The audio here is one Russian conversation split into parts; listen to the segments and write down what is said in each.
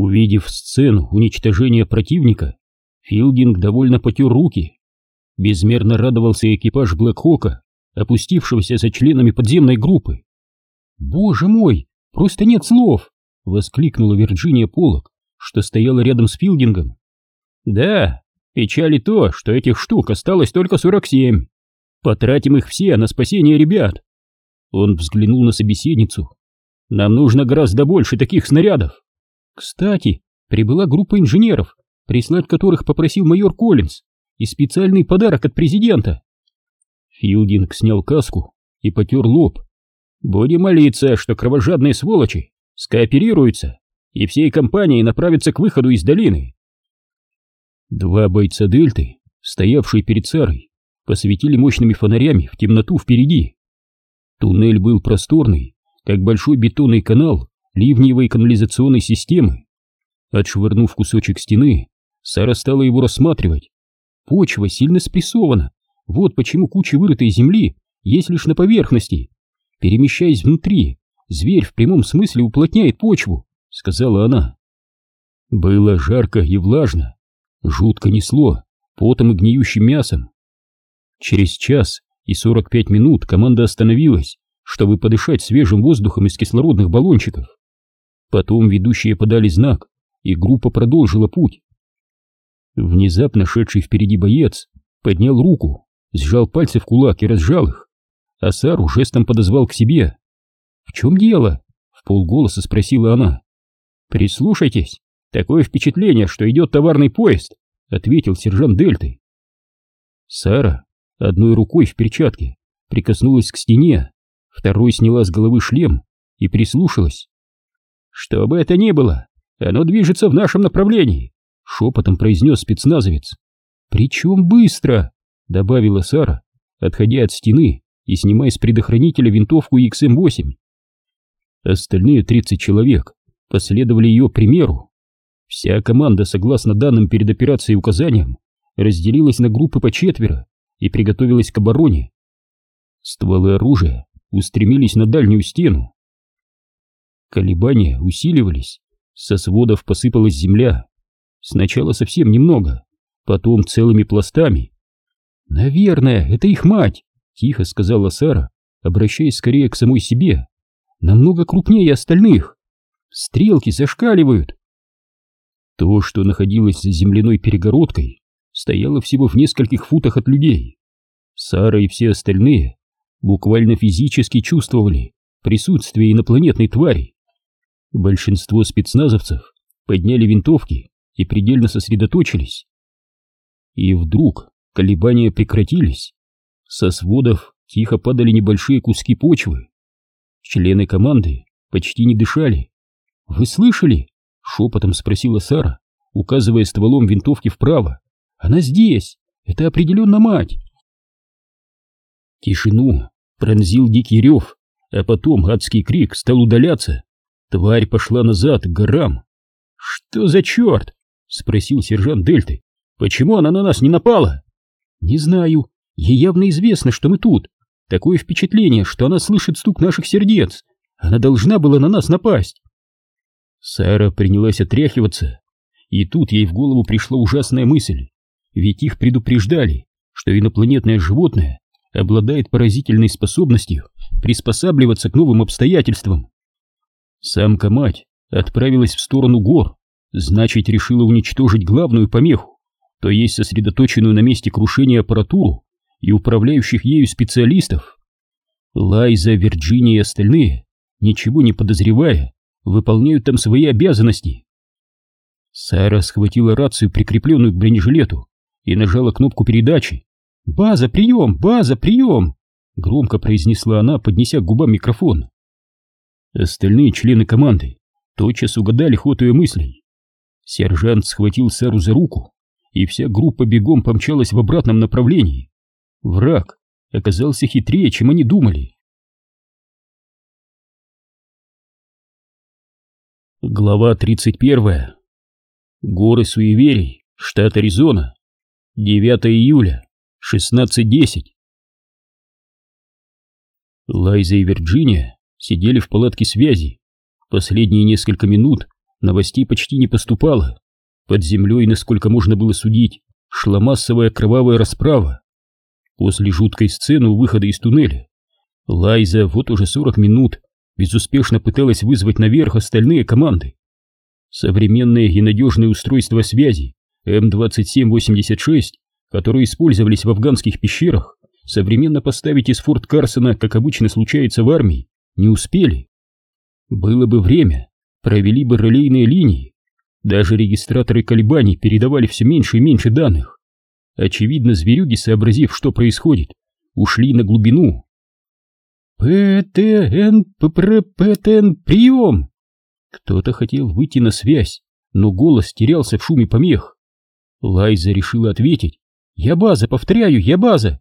Увидев сцену уничтожения противника, Филдинг довольно потер руки. Безмерно радовался экипаж Блэкхока, опустившегося за членами подземной группы. «Боже мой, просто нет слов!» — воскликнула Вирджиния Полок, что стояла рядом с Филдингом. «Да, печали то, что этих штук осталось только 47. Потратим их все на спасение ребят». Он взглянул на собеседницу. «Нам нужно гораздо больше таких снарядов. Кстати, прибыла группа инженеров, прислать которых попросил майор Коллинз, и специальный подарок от президента». Филдинг снял каску и потер лоб. «Будем молиться, что кровожадные сволочи скооперируются и всей компанией направятся к выходу из долины». Два бойца Дельты, стоявшие перед Сарой, посветили мощными фонарями в темноту впереди. Туннель был просторный, как большой бетонный канал ливневой канализационной системы. Отшвырнув кусочек стены, Сара стала его рассматривать. Почва сильно спрессована, вот почему куча вырытой земли есть лишь на поверхности. Перемещаясь внутри, зверь в прямом смысле уплотняет почву, сказала она. Было жарко и влажно, жутко несло потом и гниющим мясом. Через час и 45 минут команда остановилась, чтобы подышать свежим воздухом из кислородных баллончиков. Потом ведущие подали знак, и группа продолжила путь. Внезапно шедший впереди боец поднял руку, сжал пальцы в кулак и разжал их, а Сару жестом подозвал к себе. «В чем дело?» — в полголоса спросила она. «Прислушайтесь, такое впечатление, что идет товарный поезд», — ответил сержант Дельты. Сара одной рукой в перчатке прикоснулась к стене, второй сняла с головы шлем и прислушалась. «Что бы это ни было, оно движется в нашем направлении», — шепотом произнес спецназовец. «Причем быстро», — добавила Сара, отходя от стены и снимая с предохранителя винтовку XM-8. Остальные 30 человек последовали ее примеру. Вся команда, согласно данным перед операцией указаниям, разделилась на группы по четверо и приготовилась к обороне. Стволы оружия устремились на дальнюю стену. Колебания усиливались, со сводов посыпалась земля. Сначала совсем немного, потом целыми пластами. «Наверное, это их мать», — тихо сказала Сара, обращаясь скорее к самой себе. «Намного крупнее остальных. Стрелки зашкаливают». То, что находилось за земляной перегородкой, стояло всего в нескольких футах от людей. Сара и все остальные буквально физически чувствовали присутствие инопланетной твари. Большинство спецназовцев подняли винтовки и предельно сосредоточились. И вдруг колебания прекратились. Со сводов тихо падали небольшие куски почвы. Члены команды почти не дышали. «Вы слышали?» — шепотом спросила Сара, указывая стволом винтовки вправо. Она здесь! Это определенно мать!» Тишину пронзил дикий рев, а потом адский крик стал удаляться. Тварь пошла назад, к горам. «Что за черт?» — спросил сержант Дельты. «Почему она на нас не напала?» «Не знаю. Ей явно известно, что мы тут. Такое впечатление, что она слышит стук наших сердец. Она должна была на нас напасть». Сара принялась отряхиваться, и тут ей в голову пришла ужасная мысль. Ведь их предупреждали, что инопланетное животное обладает поразительной способностью приспосабливаться к новым обстоятельствам. Самка-мать отправилась в сторону гор, значит, решила уничтожить главную помеху, то есть сосредоточенную на месте крушения аппаратуру и управляющих ею специалистов. Лайза, Вирджиния и остальные, ничего не подозревая, выполняют там свои обязанности. Сара схватила рацию, прикрепленную к бронежилету, и нажала кнопку передачи. «База, прием! База, прием!» Громко произнесла она, поднеся к губам микрофон. Остальные члены команды тотчас угадали ход ее мыслей. Сержант схватил Сару за руку, и вся группа бегом помчалась в обратном направлении. Враг оказался хитрее, чем они думали. Глава 31. Горы суеверий, штат Аризона. 9 июля, 16.10. Лайза и Вирджиния сидели в палатке связи. Последние несколько минут новостей почти не поступало. Под землей, насколько можно было судить, шла массовая кровавая расправа. После жуткой сцены у выхода из туннеля Лайза вот уже 40 минут безуспешно пыталась вызвать наверх остальные команды. Современные и надежные устройства связи М2786, которые использовались в афганских пещерах, современно поставить из форт Карсона, как обычно случается в армии, не успели. Было бы время, провели бы релейные линии. Даже регистраторы колебаний передавали все меньше и меньше данных. Очевидно, зверюги, сообразив, что происходит, ушли на глубину. «ПТН, ПТН, прием!» Кто-то хотел выйти на связь, но голос терялся в шуме помех. Лайза решила ответить. «Я база, повторяю, я база!»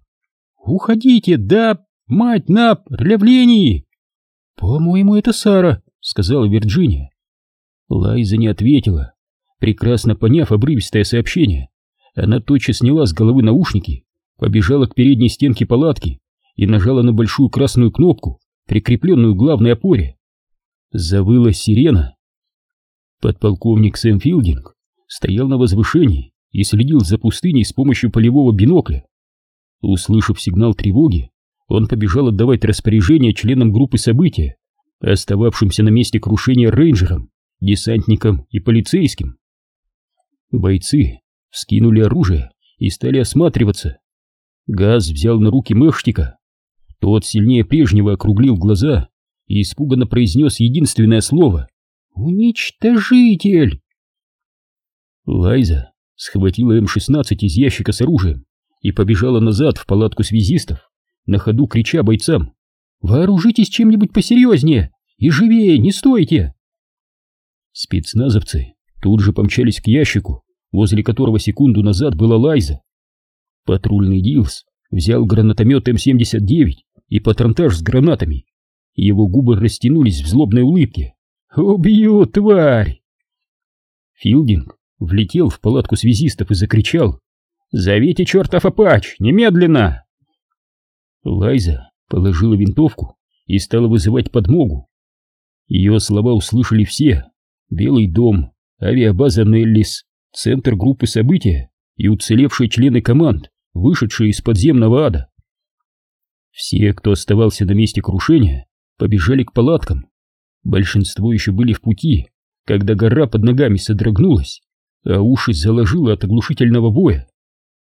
«Уходите, да, мать, на рявлении!» «По-моему, это Сара», — сказала Вирджиния. Лайза не ответила. Прекрасно поняв обрывистое сообщение, она тотчас сняла с головы наушники, побежала к передней стенке палатки и нажала на большую красную кнопку, прикрепленную к главной опоре. Завыла сирена. Подполковник Сэм Филдинг стоял на возвышении и следил за пустыней с помощью полевого бинокля. Услышав сигнал тревоги, он побежал отдавать распоряжение членам группы события, остававшимся на месте крушения рейнджерам, десантникам и полицейским. Бойцы вскинули оружие и стали осматриваться. Газ взял на руки Мэхштика. Тот сильнее прежнего округлил глаза и испуганно произнес единственное слово «Уничтожитель!». Лайза схватила М-16 из ящика с оружием и побежала назад в палатку связистов, на ходу крича бойцам «Вооружитесь чем-нибудь посерьезнее и живее, не стойте!» Спецназовцы тут же помчались к ящику, возле которого секунду назад была Лайза. Патрульный Дилс взял гранатомет М-79 и патронтаж с гранатами. Его губы растянулись в злобной улыбке. «Убью, тварь!» Филдинг влетел в палатку связистов и закричал «Зовите чертов апач! Немедленно!» Лайза положила винтовку и стала вызывать подмогу. Ее слова услышали все. Белый дом, авиабаза Неллис, центр группы события и уцелевшие члены команд, вышедшие из подземного ада. Все, кто оставался на месте крушения, побежали к палаткам. Большинство еще были в пути, когда гора под ногами содрогнулась, а уши заложило от оглушительного боя.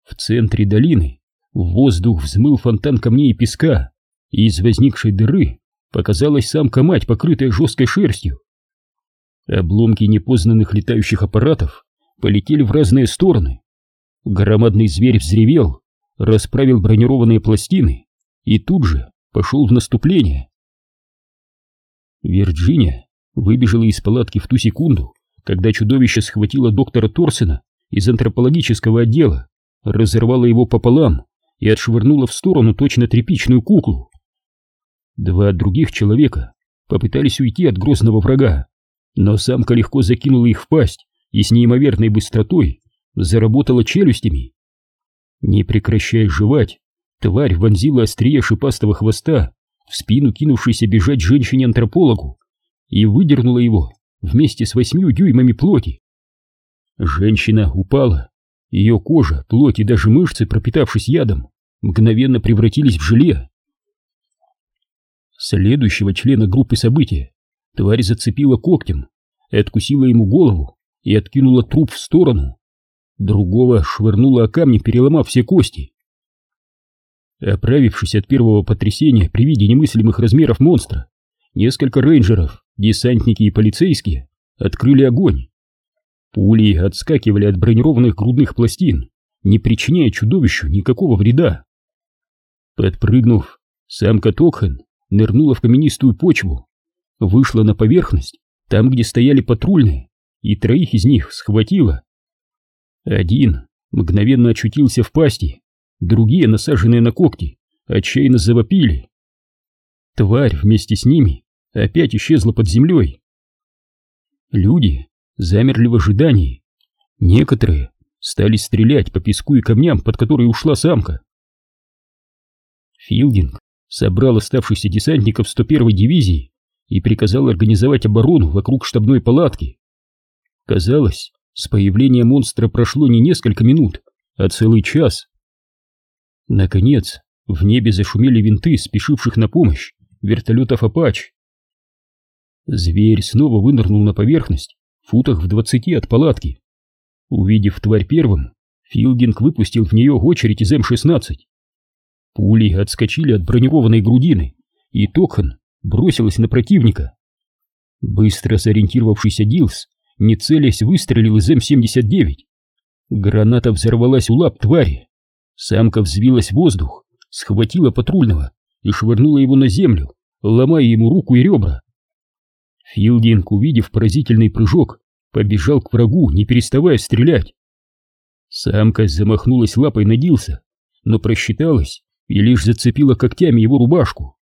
В центре долины в воздух взмыл фонтан камней и песка, и из возникшей дыры показалась самка-мать, покрытая жесткой шерстью. Обломки непознанных летающих аппаратов полетели в разные стороны. Громадный зверь взревел, расправил бронированные пластины и тут же пошел в наступление. Вирджиния выбежала из палатки в ту секунду, когда чудовище схватило доктора Торсена из антропологического отдела разорвала его пополам и отшвырнула в сторону точно тряпичную куклу. Два других человека попытались уйти от грозного врага, но самка легко закинула их в пасть и с неимоверной быстротой заработала челюстями. Не прекращая жевать, тварь вонзила острие шипастого хвоста в спину кинувшейся бежать женщине-антропологу и выдернула его вместе с восьмью дюймами плоти. Женщина упала, ее кожа, плоть и даже мышцы, пропитавшись ядом, мгновенно превратились в желе. Следующего члена группы события тварь зацепила когтем, откусила ему голову и откинула труп в сторону. Другого швырнула о камни, переломав все кости. Оправившись от первого потрясения при виде немыслимых размеров монстра, несколько рейнджеров, десантники и полицейские открыли огонь. Пули отскакивали от бронированных грудных пластин, не причиняя чудовищу никакого вреда. Подпрыгнув, самка Токхен нырнула в каменистую почву, вышла на поверхность, там, где стояли патрульные, и троих из них схватила. Один мгновенно очутился в пасти, другие, насаженные на когти, отчаянно завопили. Тварь вместе с ними опять исчезла под землей. Люди замерли в ожидании. Некоторые стали стрелять по песку и камням, под которые ушла самка. Филдинг собрал оставшихся десантников 101-й дивизии и приказал организовать оборону вокруг штабной палатки. Казалось, с появлением монстра прошло не несколько минут, а целый час. Наконец, в небе зашумели винты, спешивших на помощь, вертолетов «Апач». Зверь снова вынырнул на поверхность, футах в двадцати от палатки. Увидев тварь первым, Филдинг выпустил в нее очередь из М-16. Пули отскочили от бронированной грудины, и Токхан бросилась на противника. Быстро сориентировавшийся Дилс, не целясь, выстрелил из М-79. Граната взорвалась у лап твари. Самка взвилась в воздух, схватила патрульного и швырнула его на землю, ломая ему руку и ребра. Филдинг, увидев поразительный прыжок, побежал к врагу, не переставая стрелять. Самка замахнулась лапой на Дилса, но просчиталась и лишь зацепила когтями его рубашку.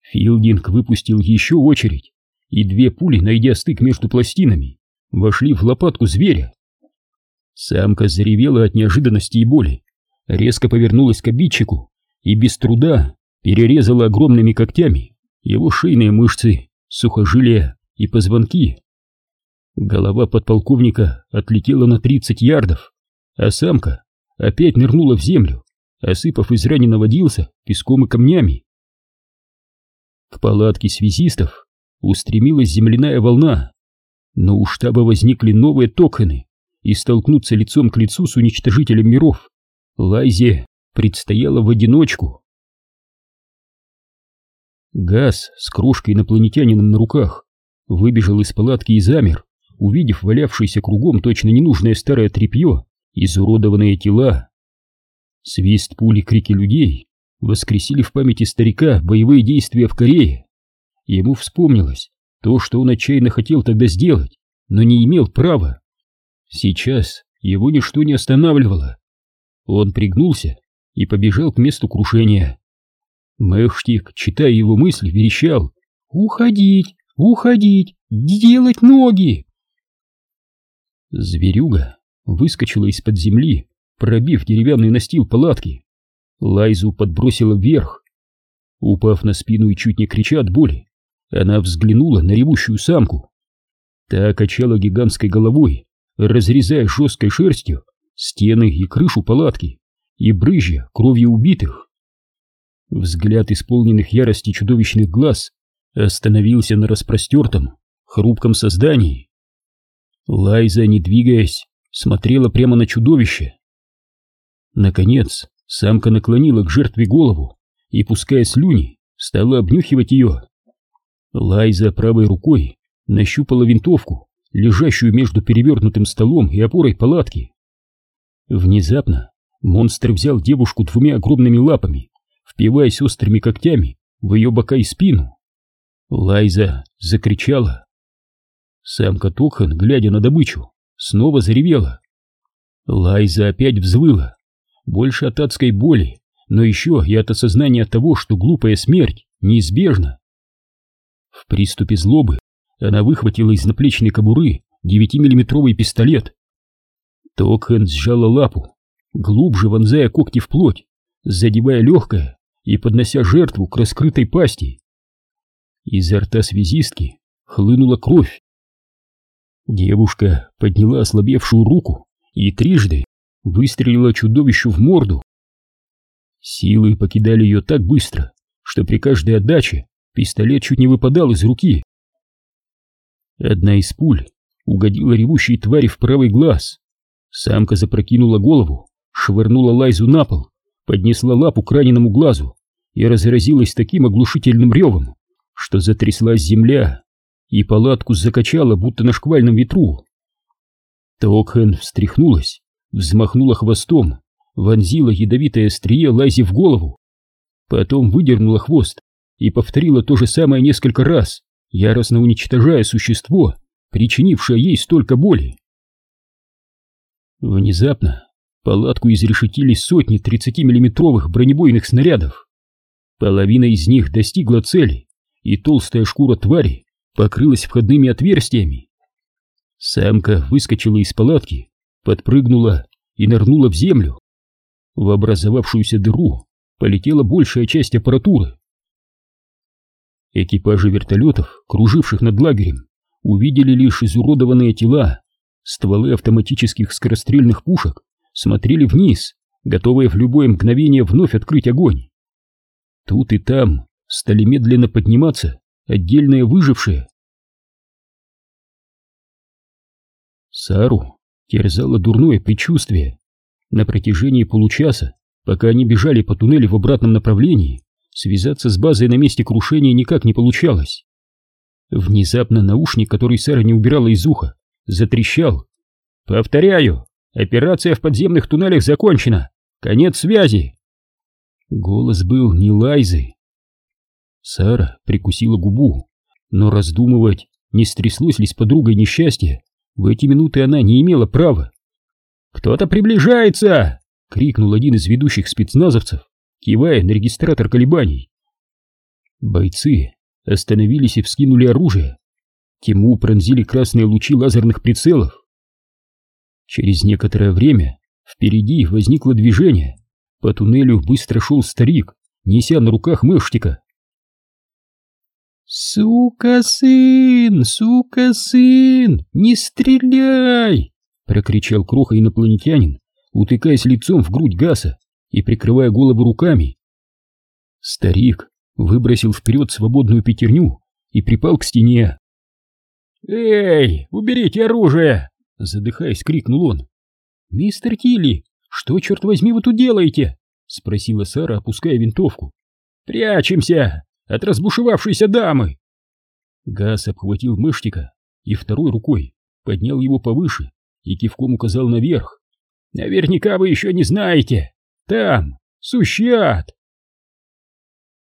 Филдинг выпустил еще очередь, и две пули, найдя стык между пластинами, вошли в лопатку зверя. Самка заревела от неожиданности и боли, резко повернулась к обидчику и без труда перерезала огромными когтями его шейные мышцы, сухожилия и позвонки. Голова подполковника отлетела на 30 ярдов, а самка опять нырнула в землю, осыпав израненного Дилса песком и камнями. К палатке связистов устремилась земляная волна, но у штаба возникли новые токены, и столкнуться лицом к лицу с уничтожителем миров Лайзе предстояло в одиночку. Газ с кружкой инопланетянином на руках выбежал из палатки и замер, увидев валявшееся кругом точно ненужное старое тряпье, изуродованные тела. Свист пули, крики людей воскресили в памяти старика боевые действия в Корее. Ему вспомнилось то, что он отчаянно хотел тогда сделать, но не имел права. Сейчас его ничто не останавливало. Он пригнулся и побежал к месту крушения. Мэхштик, читая его мысли, верещал «Уходить! Уходить! Делать ноги!» Зверюга выскочила из-под земли, пробив деревянный настил палатки. Лайзу подбросила вверх. Упав на спину и чуть не крича от боли, она взглянула на ревущую самку. Та качала гигантской головой, разрезая жесткой шерстью стены и крышу палатки и брызжа кровью убитых. Взгляд исполненных ярости чудовищных глаз остановился на распростертом, хрупком создании. Лайза, не двигаясь, смотрела прямо на чудовище. Наконец, Самка наклонила к жертве голову и, пуская слюни, стала обнюхивать ее. Лайза правой рукой нащупала винтовку, лежащую между перевернутым столом и опорой палатки. Внезапно монстр взял девушку двумя огромными лапами, впиваясь острыми когтями в ее бока и спину. Лайза закричала. Самка Токхан, глядя на добычу, снова заревела. Лайза опять взвыла, больше от адской боли, но еще и от осознания того, что глупая смерть неизбежна. В приступе злобы она выхватила из наплечной кобуры девятимиллиметровый пистолет. Токхен сжала лапу, глубже вонзая когти в плоть, задевая легкое и поднося жертву к раскрытой пасти. Изо рта связистки хлынула кровь. Девушка подняла ослабевшую руку и трижды выстрелила чудовищу в морду. Силы покидали ее так быстро, что при каждой отдаче пистолет чуть не выпадал из руки. Одна из пуль угодила ревущей твари в правый глаз. Самка запрокинула голову, швырнула Лайзу на пол, поднесла лапу к раненому глазу и разразилась таким оглушительным ревом, что затряслась земля и палатку закачала, будто на шквальном ветру. Токхен встряхнулась взмахнула хвостом, вонзила ядовитое острие Лайзе в голову. Потом выдернула хвост и повторила то же самое несколько раз, яростно уничтожая существо, причинившее ей столько боли. Внезапно палатку изрешетили сотни 30-миллиметровых бронебойных снарядов. Половина из них достигла цели, и толстая шкура твари покрылась входными отверстиями. Самка выскочила из палатки подпрыгнула и нырнула в землю. В образовавшуюся дыру полетела большая часть аппаратуры. Экипажи вертолетов, круживших над лагерем, увидели лишь изуродованные тела Стволы автоматических скорострельных пушек смотрели вниз, готовые в любое мгновение вновь открыть огонь. Тут и там стали медленно подниматься отдельные выжившие. Сару терзало дурное предчувствие. На протяжении получаса, пока они бежали по туннелю в обратном направлении, связаться с базой на месте крушения никак не получалось. Внезапно наушник, который Сара не убирала из уха, затрещал. «Повторяю, операция в подземных туннелях закончена! Конец связи!» Голос был не Лайзы. Сара прикусила губу, но раздумывать, не стряслось ли с подругой несчастье, в эти минуты она не имела права. «Кто-то приближается!» — крикнул один из ведущих спецназовцев, кивая на регистратор колебаний. Бойцы остановились и вскинули оружие. Тьму пронзили красные лучи лазерных прицелов. Через некоторое время впереди возникло движение. По туннелю быстро шел старик, неся на руках мышчика. «Сука, сын! Сука, сын! Не стреляй!» прокричал кроха инопланетянин, утыкаясь лицом в грудь Гаса и прикрывая голову руками. Старик выбросил вперед свободную пятерню и припал к стене. «Эй, уберите оружие!» — задыхаясь, крикнул он. «Мистер Тилли, что, черт возьми, вы тут делаете?» — спросила Сара, опуская винтовку. «Прячемся! От разбушевавшейся дамы!» Газ обхватил мыштика и второй рукой поднял его повыше и кивком указал наверх. «Наверняка вы еще не знаете! Там! Сущат!»